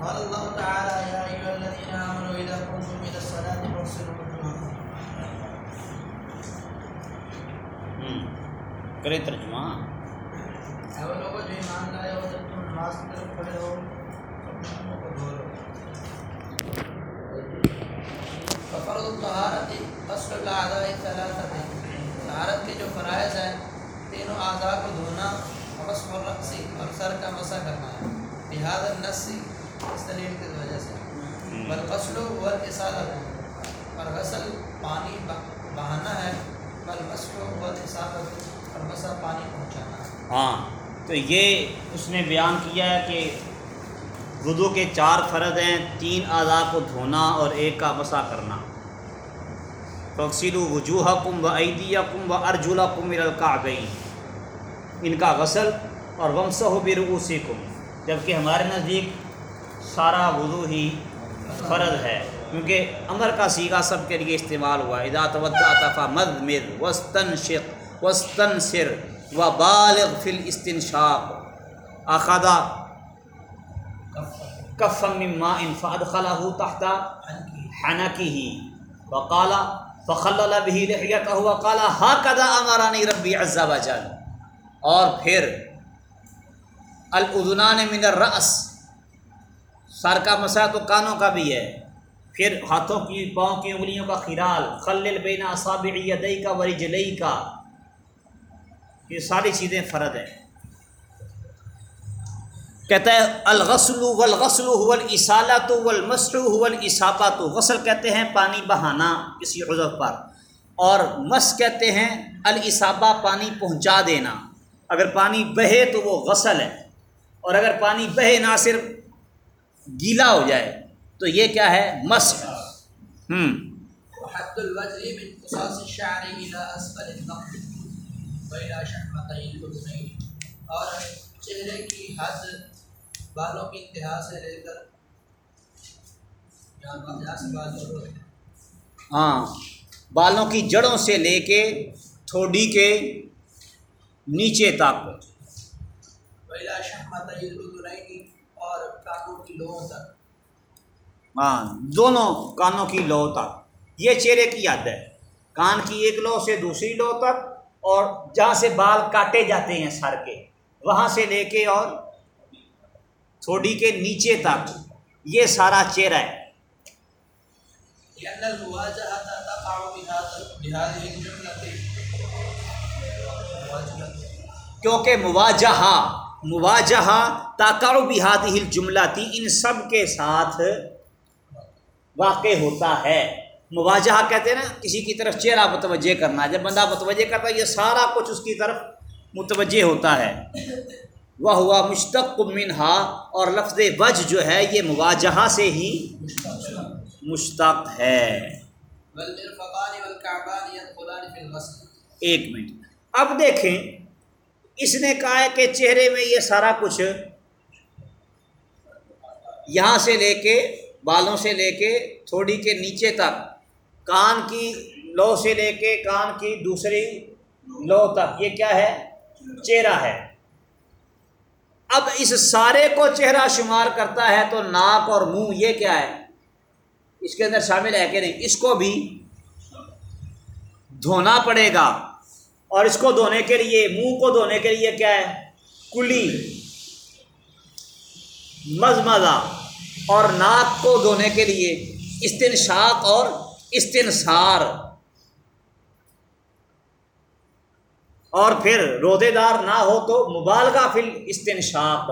قال الله تعالى يا أيها الذين آمنوا إذا قمتم إلى الصلاة فاغسلوا وجوهكم. ہوں کرے ترجمہ۔ اے وہ لوگوں جو ایمان لائے ہو جب تم نماز کی طرف کھڑے ہو تو اپنے منہ کو دھو لو۔ ففرض الطہارت غسل الاعضاء طہارت کے جو فرائض ہیں تینوں اعضاء کو دھونا غسل الرأس اور سر کا مسح کرنا ہے۔ لہذا النص اس دلیل کی وجہ سے۔ والغسل والاصالت اور غسل پانی بہ- بہانا ہے۔ والغسل والاصالت اور پانی پہنچانا۔ ہے ہاں تو یہ اس نے بیان کیا ہے کہ وضو کے چار فرد ہیں تین اعضاء کو دھونا اور ایک کا مسا کرنا۔ فخصیل وجوہ کم و عیدیہ کم و ارجلا کم الکعبین۔ ان کا غسل اور ومسہ و برغوسی کم جبکہ ہمارے نزدیک سارا وضو ہی فرض ہے۔ کیونکہ امر کا سیگا سب کے لیے استعمال ہوا۔ اذا توضا تفا مد مد وسطن شق وسطن سر و بالغ فی الاستنشاق۔ اخذا کفم مما انفاد خلاح تحت حنکه وقال، فخلل به لحيته وقال هكذا امرني ربي عز وجل اور پھر الاذنان من الراس سر کا مسا تو کانوں کا بھی ہے۔ پھر ہاتھوں کی، پاؤں کی انگلیوں کا خلال خلل بین اصابع یدئی کا ورجلئی کا یہ ساری چیزیں فرد ہیں۔ کہتا ہے، الغسل والغسل هو الاسالۃ والمسح هو الاصابۃ غسل کہتے ہیں پانی بہانا کسی عضو پر۔ اور مس کہتے ہیں الاصابہ پانی پہنچا دینا۔ اگر پانی بہے تو وہ غسل ہے۔ اور اگر پانی بہے نہ صرف گیلا ہو جائے تو یہ کیا ہے؟ مس ہوں اور چہرے کی حد بالوں کی انتہا سے لے کر ہاں بالوں کی جڑوں سے لے کے تھوڑی کے نیچے تک ویلا شہمت الاذنین اور کانوں کی لوہوں تک ہاں دونوں کانوں کی لو تک یہ چہرے کی حد ہے۔ کان کی ایک لو سے دوسری لو تک اور جہاں سے بال کاٹے جاتے ہیں سر کے وہاں سے لے کے اور تھوڑی کے نیچے تک۔ یہ سارا چہرہ ہے۔ کیونکہ مواجہہ مواجہہ تاکار بحادی جملہ تھی ان سب کے ساتھ واقع ہوتا ہے۔ مواجہہ کہتے ہیں نا کسی کی طرف چہرہ متوجہ کرنا جب بندہ متوجہ کرتا ہے یہ سارا کچھ اس کی طرف متوجہ ہوتا ہے۔ وہ ہوا مشتق منہا اور لفظ وج جو ہے یہ مواجہہ سے ہی مشتق ہے۔ ایک منٹ۔ اب دیکھیں اس نے کہا ہے کہ چہرے میں یہ سارا کچھ یہاں سے لے کے بالوں سے لے کے تھوڑی کے نیچے تک، کان کی لو سے لے کے کان کی دوسری لو تک، یہ کیا ہے؟ چہرہ ہے۔ اب اس سارے کو چہرہ شمار کرتا ہے تو ناک اور منہ، یہ کیا ہے؟ اس کے اندر شامل ہے کہ نہیں؟ اس کو بھی دھونا پڑے گا۔ اور اس کو دھونے کے لیے، منہ کو دھونے کے لیے کیا ہے؟ کلی۔ مزمزہ۔ اور ناک کو دھونے کے لیے استنشاق اور استنصار اور پھر رودے دار نہ ہو تو مبالغہ فل استنشاق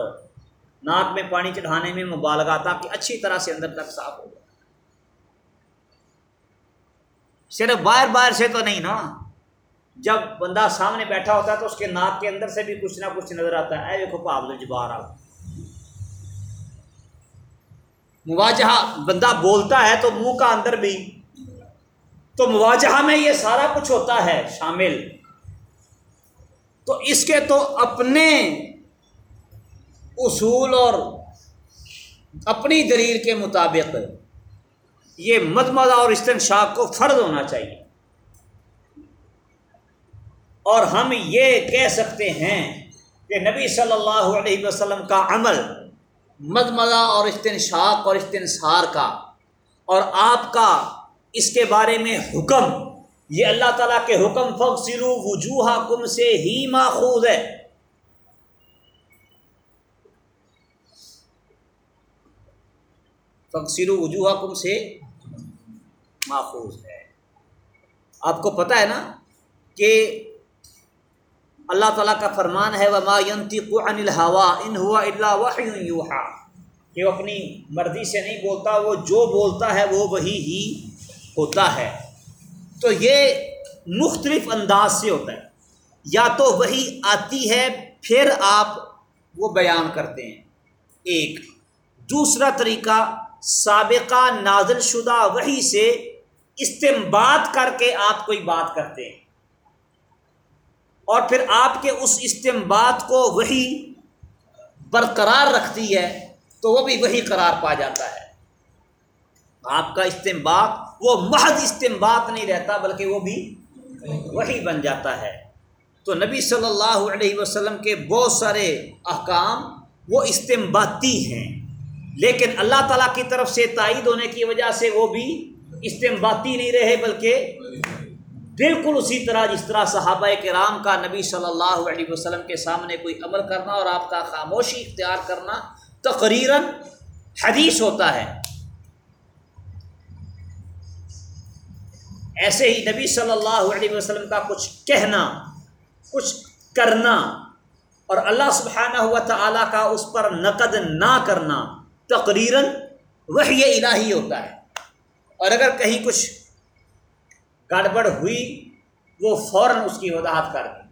ناک میں پانی چڑھانے میں مبالغہ تاکہ اچھی طرح سے اندر تک صاف ہو جائے۔ صرف باہر باہر سے تو نہیں نا؟ جب بندہ سامنے بیٹھا ہوتا ہے تو اس کے ناک کے اندر سے بھی کچھ نہ کچھ نظر آتا ہے۔ اے دیکھو پابل جبار آ مواجہ بندہ بولتا ہے تو منہ کا اندر بھی۔ تو مواجہ میں یہ سارا کچھ ہوتا ہے شامل۔ تو اس کے تو اپنے اصول اور اپنی دلیل کے مطابق یہ مدمدہ اور استنشاق کو فرض ہونا چاہیے۔ اور ہم یہ کہہ سکتے ہیں کہ نبی صلی اللہ علیہ وسلم کا عمل مدمدہ اور استنشاق اور استنصار کا اور آپ کا اس کے بارے میں حکم، یہ اللہ تعالیٰ کے حکم فخصلو وجوہ کم سے ہی ماخوذ ہے۔ فخصلو وجوہ کم سے ماخوذ ہے۔ آپ کو پتہ ہے نا کہ اللہ تعالیٰ کا فرمان ہے، وما ينطق عن الهوى ان هو الا وحي يوحى۔ کہ وہ اپنی مرضی سے نہیں بولتا، وہ جو بولتا ہے، وہ وہی ہی ہوتا ہے۔ تو یہ مختلف انداز سے ہوتا ہے۔ یا تو وہی آتی ہے، پھر آپ وہ بیان کرتے ہیں۔ ایک، دوسرا طریقہ، سابقہ، نازل شدہ وہی سے استمباد کر کے آپ کوئی بات کرتے ہیں۔ اور پھر آپ کے اس استمباد کو وہی برقرار رکھتی ہے تو وہ بھی وہی قرار پا جاتا ہے۔ آپ کا استمباد وہ محض استمباد نہیں رہتا بلکہ وہ بھی وہی بن جاتا ہے۔ تو نبی صلی اللہ علیہ وسلم کے بہت سارے احکام وہ استمباتی ہیں۔ لیکن اللہ تعالیٰ کی طرف سے تائید ہونے کی وجہ سے وہ بھی استمباتی نہیں رہے بلکہ بالکل اسی طرح جس طرح صحابہ کرام کا نبی صلی اللہ علیہ وسلم کے سامنے کوئی عمل کرنا اور آپ کا خاموشی اختیار کرنا تقریراً حدیث ہوتا ہے۔ ایسے ہی نبی صلی اللہ علیہ وسلم کا کچھ کہنا، کچھ کرنا اور اللہ سبحانہ ہوا تعالیٰ کا اس پر نقد نہ کرنا تقریراً وہی الہی ہوتا ہے۔ اور اگر کہیں کچھ گڑبڑ ہوئی، وہ فوراً اس کی وضاحت کر دی۔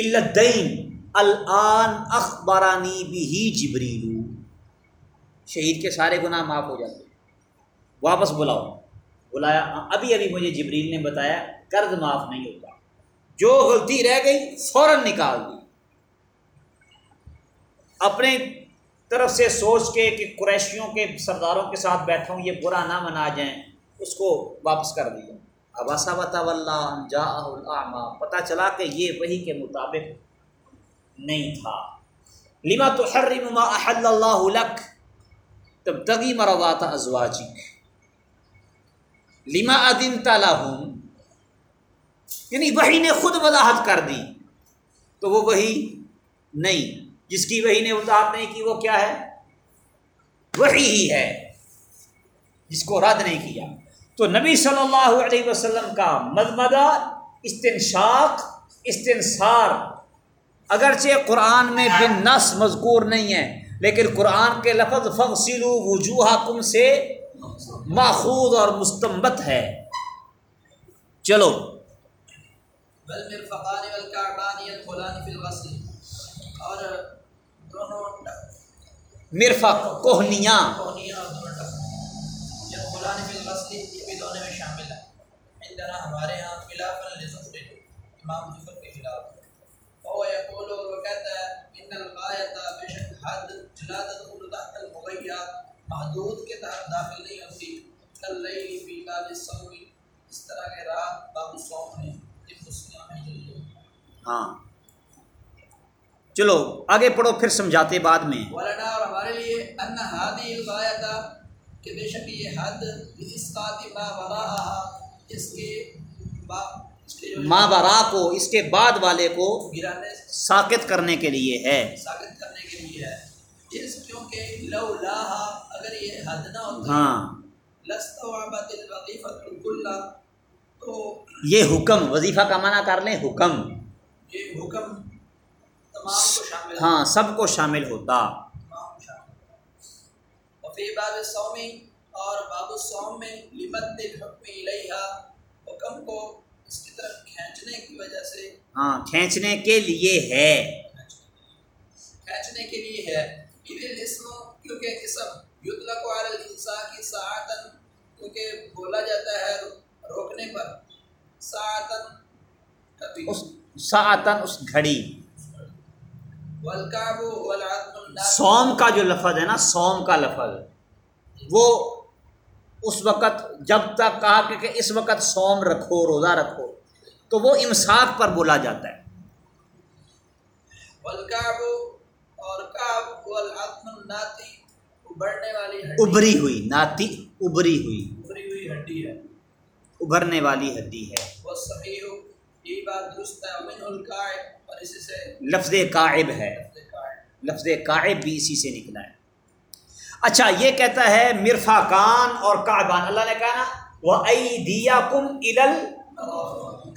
الدین، الان اخبارانی بھی جبریلو شہید کے سارے گناہ معاف ہو جاتے واپس بلاؤ۔ بلایا، ابھی ابھی مجھے جبریل نے بتایا، قرض معاف نہیں ہوتا۔ جو غلطی رہ گئی، فوراً نکال دی۔ اپنے طرف سے سوچ کے کہ قریشیوں کے سرداروں کے ساتھ بیٹھا ہوں، یہ برا نہ منا جائیں، اس کو واپس کر دیا اباسا اللہ جا پتہ چلا کہ یہ وہی کے مطابق نہیں تھا۔ لما تو ما احل اللہ لک تب تگی مروا تھا ازواجی۔ لما ادن تالم یعنی وہی نے خود وضاحت کر دی۔ تو وہ وہی نہیں۔ جس کی وہی نے وضاحت نہیں کی، وہ کیا ہے؟ وہی ہی ہے۔ جس کو رد نہیں کیا۔ تو نبی صلی اللہ علیہ وسلم کا مدمدہ استنشاق استنصار اگرچہ قرآن میں بن نس مذکور نہیں ہے لیکن قرآن کے لفظ فخصلو وجوہ کم سے ماخوذ اور مستمت ہے۔ چلو۔ اور مرفق کوہنیاں۔ شامل ہے ہمارے یہاں خلاف امام ظفر کے خلاف۔ یقول وہ کہتا ہے ان الغایت بے شک حد لا تدخل تحت المغیا محدود کے تحت داخل نہیں ہوتی۔ اللیل فی باب الصوم۔ اس طرح کے رات باب الصوم میں ہاں۔ چلو آگے پڑھو پھر سمجھاتے بعد میں۔ ولنا اور ہمارے لیے ان هذه الغایت کہ بے شک یہ حد اس کے ماں برا کو اس کے بعد والے کو ساکت کرنے کے لیے ہے۔ ساکت کرنے کے لیے ہے۔ اس کیونکہ لو لاہا اگر یہ حد نہ ہوتا ہاں۔ لستوعبت الوظیفہ کلہ تو یہ حکم وظیفہ کا معنی کر لیں حکم۔ یہ حکم ہاں سب کو شامل ہوتا۔ باب سومی اور باب السوم میں لمت حکم الیہا حکم کو اس کی طرف کھینچنے کی وجہ سے ہاں کھینچنے کے لیے ہے۔ کھینچنے کے لیے ہے۔ کیونکہ اسم یطلق علی الانسان کی ساعتن کیونکہ بولا جاتا ہے روکنے پر۔ ساعتن اس ساعتن اس گھڑی۔ سوم کا جو لفظ ہے نا سوم کا لفظ وہ اس وقت جب تک کہا کہ اس وقت سوم رکھو روزہ رکھو تو وہ امساک پر بولا جاتا ہے۔ والی ابری ہوئی ناتی ابری ہوئی۔ ابری ہوئی ہڈی ہے۔ ابھرنے والی ہڈی ہے۔ وہ صحیح ہو یہی بات درست ہے امن القاعد اور اسی سے لفظ قائب ہے۔ لفظ قائب بھی اسی سے نکلا ہے۔ اچھا یہ کہتا ہے مرفا کان اور کعبان۔ اللہ نے کہا نا وہ دیا کم ادل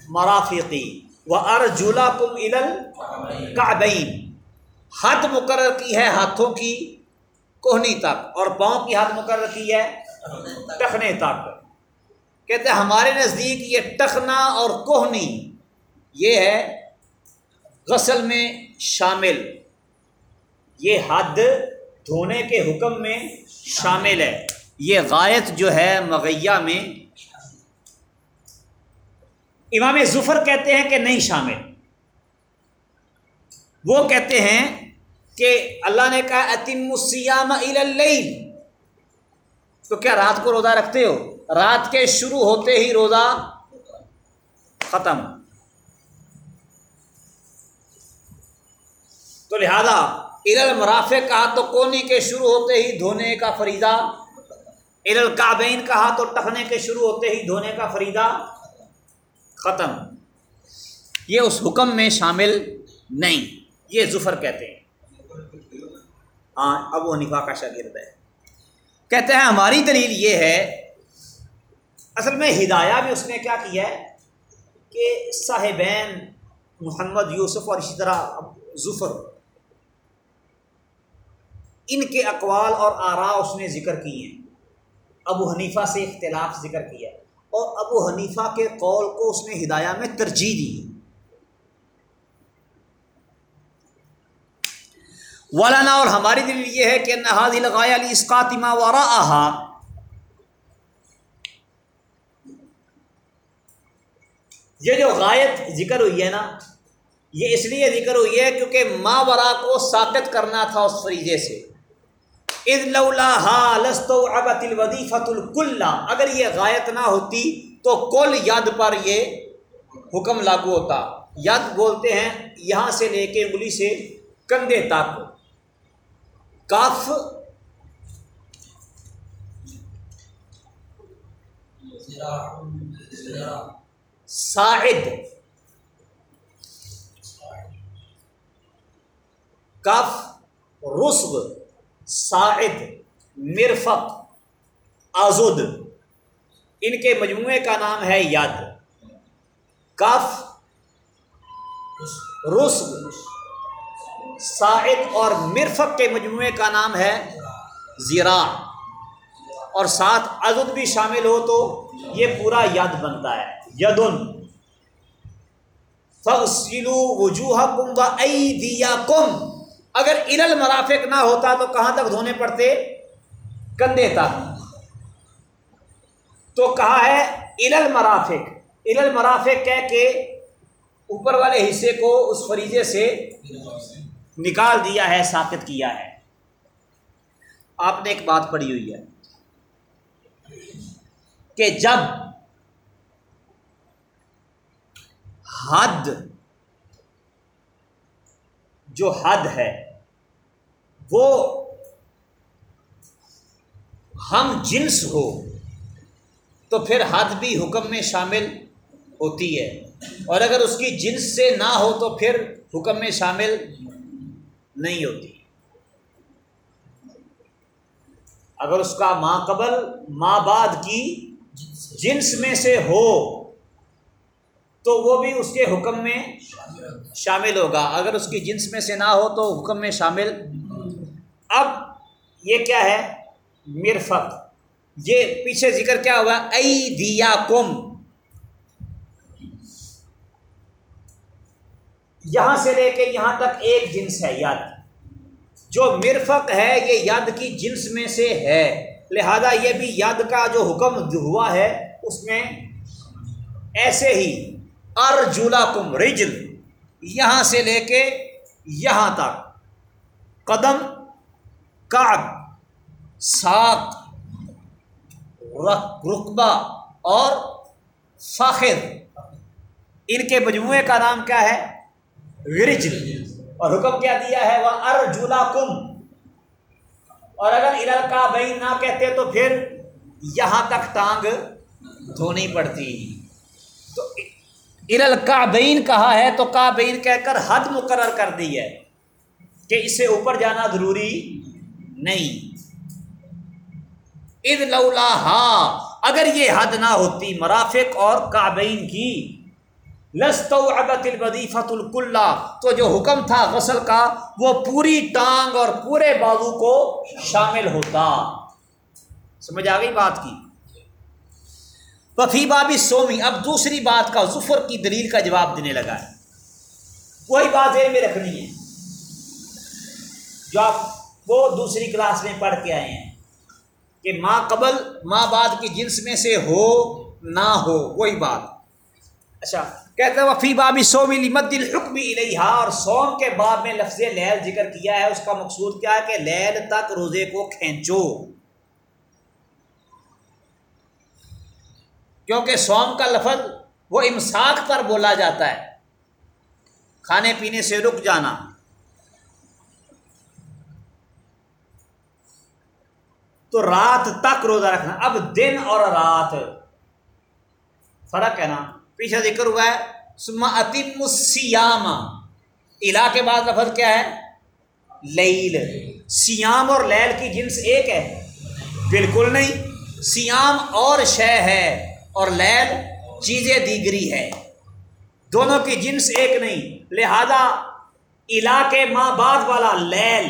مرافقی و ارجلا کم ادل کعبین حد مقرر کی ہے ہاتھوں کی کوہنی تک اور پاؤں کی حد مقرر کی ہے ٹخنے تک۔ کہتے ہیں، ہمارے نزدیک یہ ٹخنا اور کوہنی، یہ ہے غسل میں شامل۔ یہ حد دھونے کے حکم میں شامل ہے۔ یہ غائط جو ہے مغیہ میں امام ظفر کہتے ہیں کہ نہیں شامل۔ وہ کہتے ہیں کہ اللہ نے کہا، اتم السیام اللیل تو کیا رات کو روزہ رکھتے ہو؟ رات کے شروع ہوتے ہی روزہ ختم۔ تو لہذا ارل مرافع کہا تو کونی کے شروع ہوتے ہی دھونے کا فریضہ ارل کابین کہا تو ٹکنے کے شروع ہوتے ہی دھونے کا فریضہ ختم۔ یہ اس حکم میں شامل نہیں، یہ ظفر کہتے ہیں۔ ہاں اب وہ نفا کا شاگرد ہے۔ کہتے ہیں، ہماری دلیل یہ ہے، اصل میں ہدایہ بھی اس نے کیا کیا ہے کہ صاحبین محمد یوسف اور اسی طرح ظفر ان کے اقوال اور آرا اس نے ذکر کی ہیں۔ ابو حنیفہ سے اختلاف ذکر کیا اور ابو حنیفہ کے قول کو اس نے ہدایہ میں ترجیح دی۔ ولانا اور ہماری دلیل یہ ہے کہ نہاد لگایا علی اسقاطمہ وارا آہا یہ جو غائط ذکر ہوئی ہے نا، یہ اس لیے ذکر ہوئی ہے کیونکہ ماں ورا کو ثابت کرنا تھا اس فریضے سے۔ ابت الودیفت الکل اگر یہ غائط نہ ہوتی تو کل ید پر یہ حکم لاگو ہوتا۔ ید بولتے ہیں یہاں سے لے کے انگلی سے کندھے تک۔ کف ساعد۔ کف رسب ساعد، مرفق، آزد۔ ان کے مجموعے کا نام ہے ید کف رسب۔ ساعد اور مرفق کے مجموعے کا نام ہے زیرا اور ساتھ عزد بھی شامل ہو تو یہ پورا ید بنتا ہے۔ یدن۔ فصلو وجوہ کم و دیا کم اگر ارل مرافق نہ ہوتا تو کہاں تک دھونے پڑتے؟ کندھے تک۔ تو کہا ہے ارل مرافق۔ ارل مرافق کہہ کے اوپر والے حصے کو اس فریضے سے نکال دیا ہے ساکت کیا ہے۔ آپ نے ایک بات پڑھی ہوئی ہے کہ جب حد جو حد ہے، وہ ہم جنس ہو، تو پھر حد بھی حکم میں شامل ہوتی ہے۔ اور اگر اس کی جنس سے نہ ہو، تو پھر حکم میں شامل نہیں ہوتی۔ اگر اس کا ماں قبل، ماں بعد کی جنس میں سے ہو تو وہ بھی اس کے حکم میں شامل ہوگا۔ اگر اس کی جنس میں سے نہ ہو تو حکم میں شامل۔ اب یہ کیا ہے؟ مرفت یہ پیچھے ذکر کیا ہوا؟ ای دیا کم یہاں سے لے کے یہاں تک ایک جنس ہے یاد جو مرفق ہے، یہ یاد کی جنس میں سے ہے۔ لہذا یہ بھی یاد کا جو حکم ہوا ہے، اس میں ایسے ہی ارجولا کم رجل، یہاں سے لے کے یہاں تک۔ قدم، کعب ساک رقبہ اور فاخر۔ ان کے مجموعے کا نام کیا ہے؟ ورجل اور حکم کیا دیا ہے؟ وہ ارجولا کم اور اگر ارل کا بین نہ کہتے تو پھر یہاں تک ٹانگ دھونی پڑتی۔ تو ارل کا بین کہا ہے تو کا بین کہہ کر حد مقرر کر دی ہے کہ اس سے اوپر جانا ضروری نہیں۔ اد لولا اگر یہ حد نہ ہوتی مرافق اور کابین کی۔ لست ابت البدیفت القلہ تو جو حکم تھا غسل کا، وہ پوری ٹانگ اور پورے بازو کو شامل ہوتا۔ سمجھ آ گئی بات کی؟ وفی بابی سومی، اب دوسری بات کا ظفر کی دلیل کا جواب دینے لگا ہے۔ وہی بات ذہن میں رکھنی ہے۔ جو آپ وہ دوسری کلاس میں پڑھ کے آئے ہیں کہ ماں قبل ماں بعد کی جنس میں سے ہو نہ ہو، وہی بات۔ اچھا کہتے وفی بابی سو ملی مد الحکم الحا اور سوم کے باب میں لفظ لیل ذکر کیا ہے۔ اس کا مقصود کیا ہے کہ لیل تک روزے کو کھینچو۔ کیونکہ سوم کا لفظ وہ امساک پر بولا جاتا ہے۔ کھانے پینے سے رک جانا۔ تو رات تک روزہ رکھنا۔ اب دن اور رات۔ فرق ہے نا۔ پیچھے ذکر ہوا ہے۔ سما اتم سیام الا کے بعد لفظ کیا ہے؟ لیل۔ سیام اور لیل کی جنس ایک ہے۔ بالکل نہیں۔ سیام اور شے ہے۔ اور لیل چیزیں دیگری ہے دونوں کی جنس ایک نہیں، لہذا الا کے ماں بعد والا لیل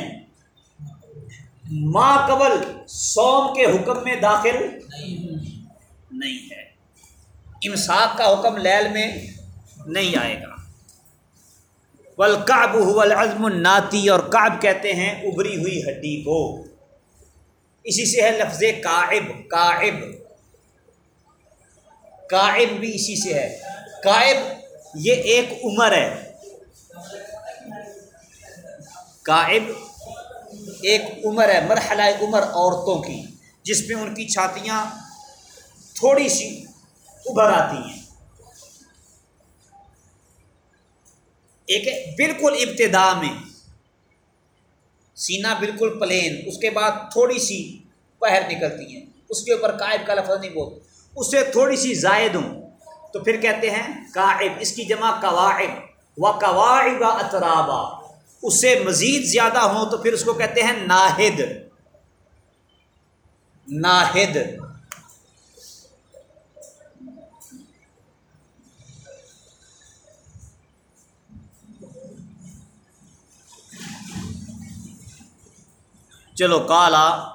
ماں قبل سوم کے حکم میں داخل نہیں ہے۔ امساک کا حکم لیل میں نہیں آئے گا۔ ولقاب العزم الناتی، اور کعب کہتے ہیں، ابری ہوئی ہڈی کو۔ اسی سے ہے لفظ کائب کائب کائب بھی اسی سے ہے۔ کائب یہ ایک عمر ہے۔ کائب ایک عمر ہے، مرحلہ عمر عورتوں کی، جس میں ان کی چھاتیاں تھوڑی سی ابھر آتی ہیں۔ ایک بالکل ابتدا میں۔ سینہ بالکل پلین اس کے بعد تھوڑی سی پہر نکلتی ہیں۔ اس کے اوپر قائب کا لفظ نہیں بول اس سے تھوڑی سی زائد ہوں۔ تو پھر کہتے ہیں قائب اس کی جمع قواعد۔ و قواعد اطرابا اس سے مزید زیادہ ہوں تو پھر اس کو کہتے ہیں ناہد۔ ناہد۔ چلو کالا۔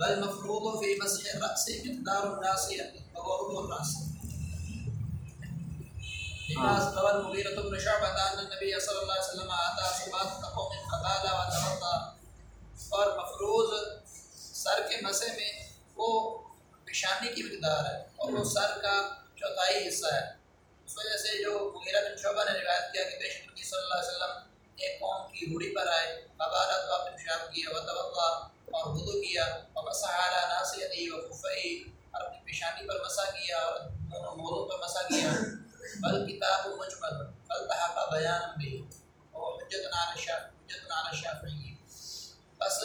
بل مفروض في مسح الرأس مقدار الناصية وهو الرأس. لما روى المغيرة بن شعبة أن النبي صلی اللہ علیہ وسلم آتا صبات قوم فقال وتوضا اور مفروض سر کے مسے میں وہ پیشانی کی مقدار ہے اور وہ سر کا چوتھائی حصہ ہے۔ اس وجہ سے جو مغیرہ بن شعبہ نے روایت کیا کہ بے شک نبی صلی اللہ علیہ وسلم ایک قوم کی روڑی پر آئے فقال تو آپ نے پیشاب کیا، وتوضا۔ اور وضو کیا اور مسا ومسح على ناصيته وخفيه اور اپنی پیشانی پر مسح کیا اور دونوں موضوع پر مسح کیا بل کتاب و مجمل بل تحق بیان بھی اور حجت نال شاف حجت نال شافعی بس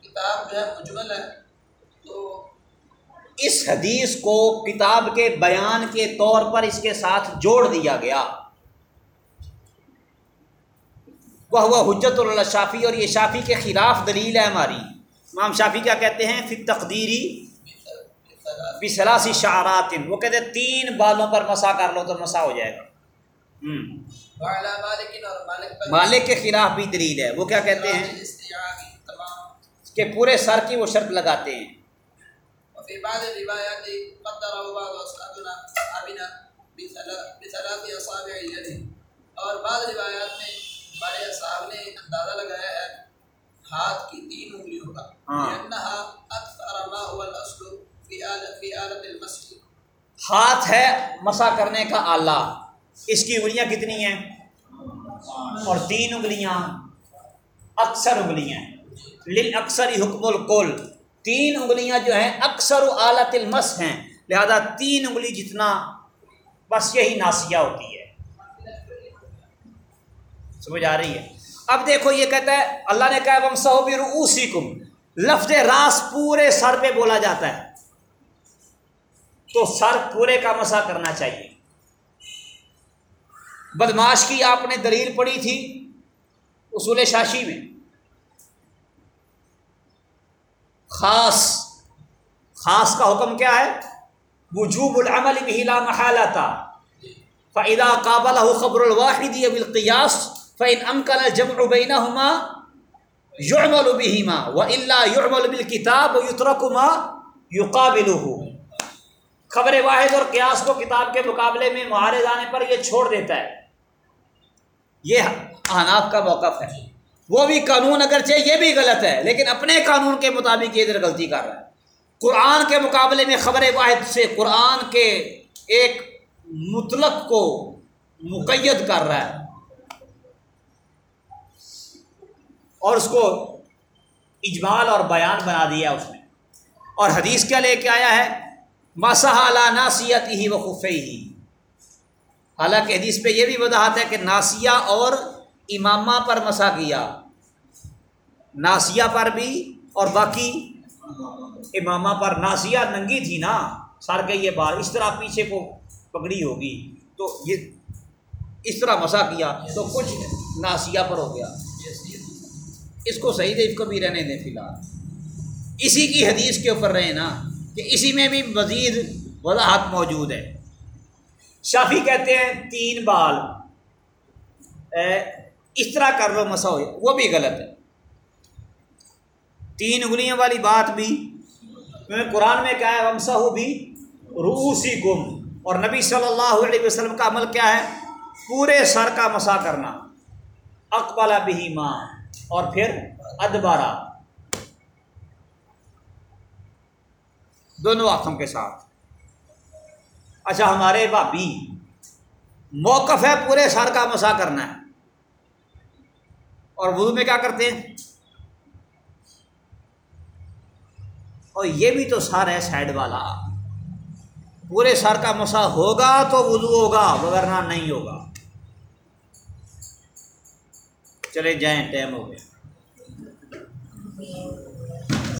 کتاب جو ہے مجمل ہے تو اس حدیث کو کتاب کے بیان کے طور پر اس کے ساتھ جوڑ دیا گیا۔ وہ ہوا حجت اللہ شافی اور یہ شافی کے خلاف دلیل ہے ہماری۔ امام شافی کیا کہتے ہیں؟ پھر تقدیری بسلاسی شعرات وہ کہتے ہیں تین بالوں پر مسا کر لو تو مسا ہو جائے گا۔ مالک کے خلاف بھی دلیل ہے۔ وہ کیا کہتے ہیں؟ کہ پورے سر کی وہ شرط لگاتے ہیں۔ اور بعض روایات میں ہمارے اصحاب نے اندازہ لگایا ہے ہاتھ کی تین انگلیوں کا۔ ہاں۔ ہاتھ ہے مسا کرنے کا آلہ۔ اس کی انگلیاں کتنی ہیں؟ اور تین انگلیاں اکثر انگلیاں لل اکثر حکم القل۔ تین انگلیاں جو ہیں اکثر و آلت المس ہیں۔ لہذا تین انگلی جتنا بس یہی ناسیہ ہوتی ہے۔ سمجھ آ رہی ہے؟ اب دیکھو یہ کہتا ہے، اللہ نے کہا، وم صحبی روسی کم لفظ راس پورے سر پہ بولا جاتا ہے۔ تو سر پورے کا مسا کرنا چاہیے۔ بدماش کی آپ نے دلیل پڑھی تھی اصول شاشی میں۔ خاص خاص کا حکم کیا ہے؟ وجوب العمل بھی لا محالہ تھا فعدا قابل خبر الواحد بالقیاس فعن امکن الجمع بینہما یعمل بہما و اللہ یعمل بالکتاب و یترکما یقابلہ خبر واحد اور قیاس کو کتاب کے مقابلے میں معارض آنے پر یہ چھوڑ دیتا ہے۔ یہ احناف کا موقف ہے۔ وہ بھی قانون اگرچہ یہ بھی غلط ہے، لیکن اپنے قانون کے مطابق یہ ادھر غلطی کر رہا ہے۔ قرآن کے مقابلے میں خبر واحد سے قرآن کے ایک مطلق کو مقید کر رہا ہے۔ اور اس کو اجمال اور بیان بنا دیا اس نے۔ اور حدیث کیا لے کے آیا ہے؟ مسح ناسیت ہی وقف ہی حالانکہ حدیث پہ یہ بھی وضاحت ہے کہ ناسیہ اور امامہ پر مسا کیا۔ ناسیہ پر بھی اور باقی امامہ پر۔ ناسیہ ننگی تھی نا، سر کے یہ بار اس طرح پیچھے کو پکڑی ہوگی۔ تو یہ اس طرح مسا کیا۔ تو کچھ ناسیہ پر ہو گیا۔ اس کو صحیح دے اس کو بھی رہنے دیں فی الحال۔ اسی کی حدیث کے اوپر رہے نا کہ اسی میں بھی مزید وضاحت موجود ہے۔ شافی کہتے ہیں تین بال۔ اس طرح کر لو مسا ہو وہ بھی غلط ہے۔ تین انگلیاں والی بات بھی قرآن میں کیا ہے ومسا ہو بھی روسی گم اور نبی صلی اللہ علیہ وسلم کا عمل کیا ہے؟ پورے سر کا مسا کرنا۔ اقبال بھی ماں اور پھر ادبارہ۔ دونوں ہاتھوں کے ساتھ۔ اچھا ہمارے بھابھی، موقف ہے پورے سر کا مسا کرنا ہے۔ اور وضو میں کیا کرتے ہیں؟ اور یہ بھی تو سر ہے سائڈ والا۔ پورے سر کا مسا ہوگا تو وضو ہوگا وغیرہ نہیں ہوگا۔ چلے جائیں ٹائم ہو گیا۔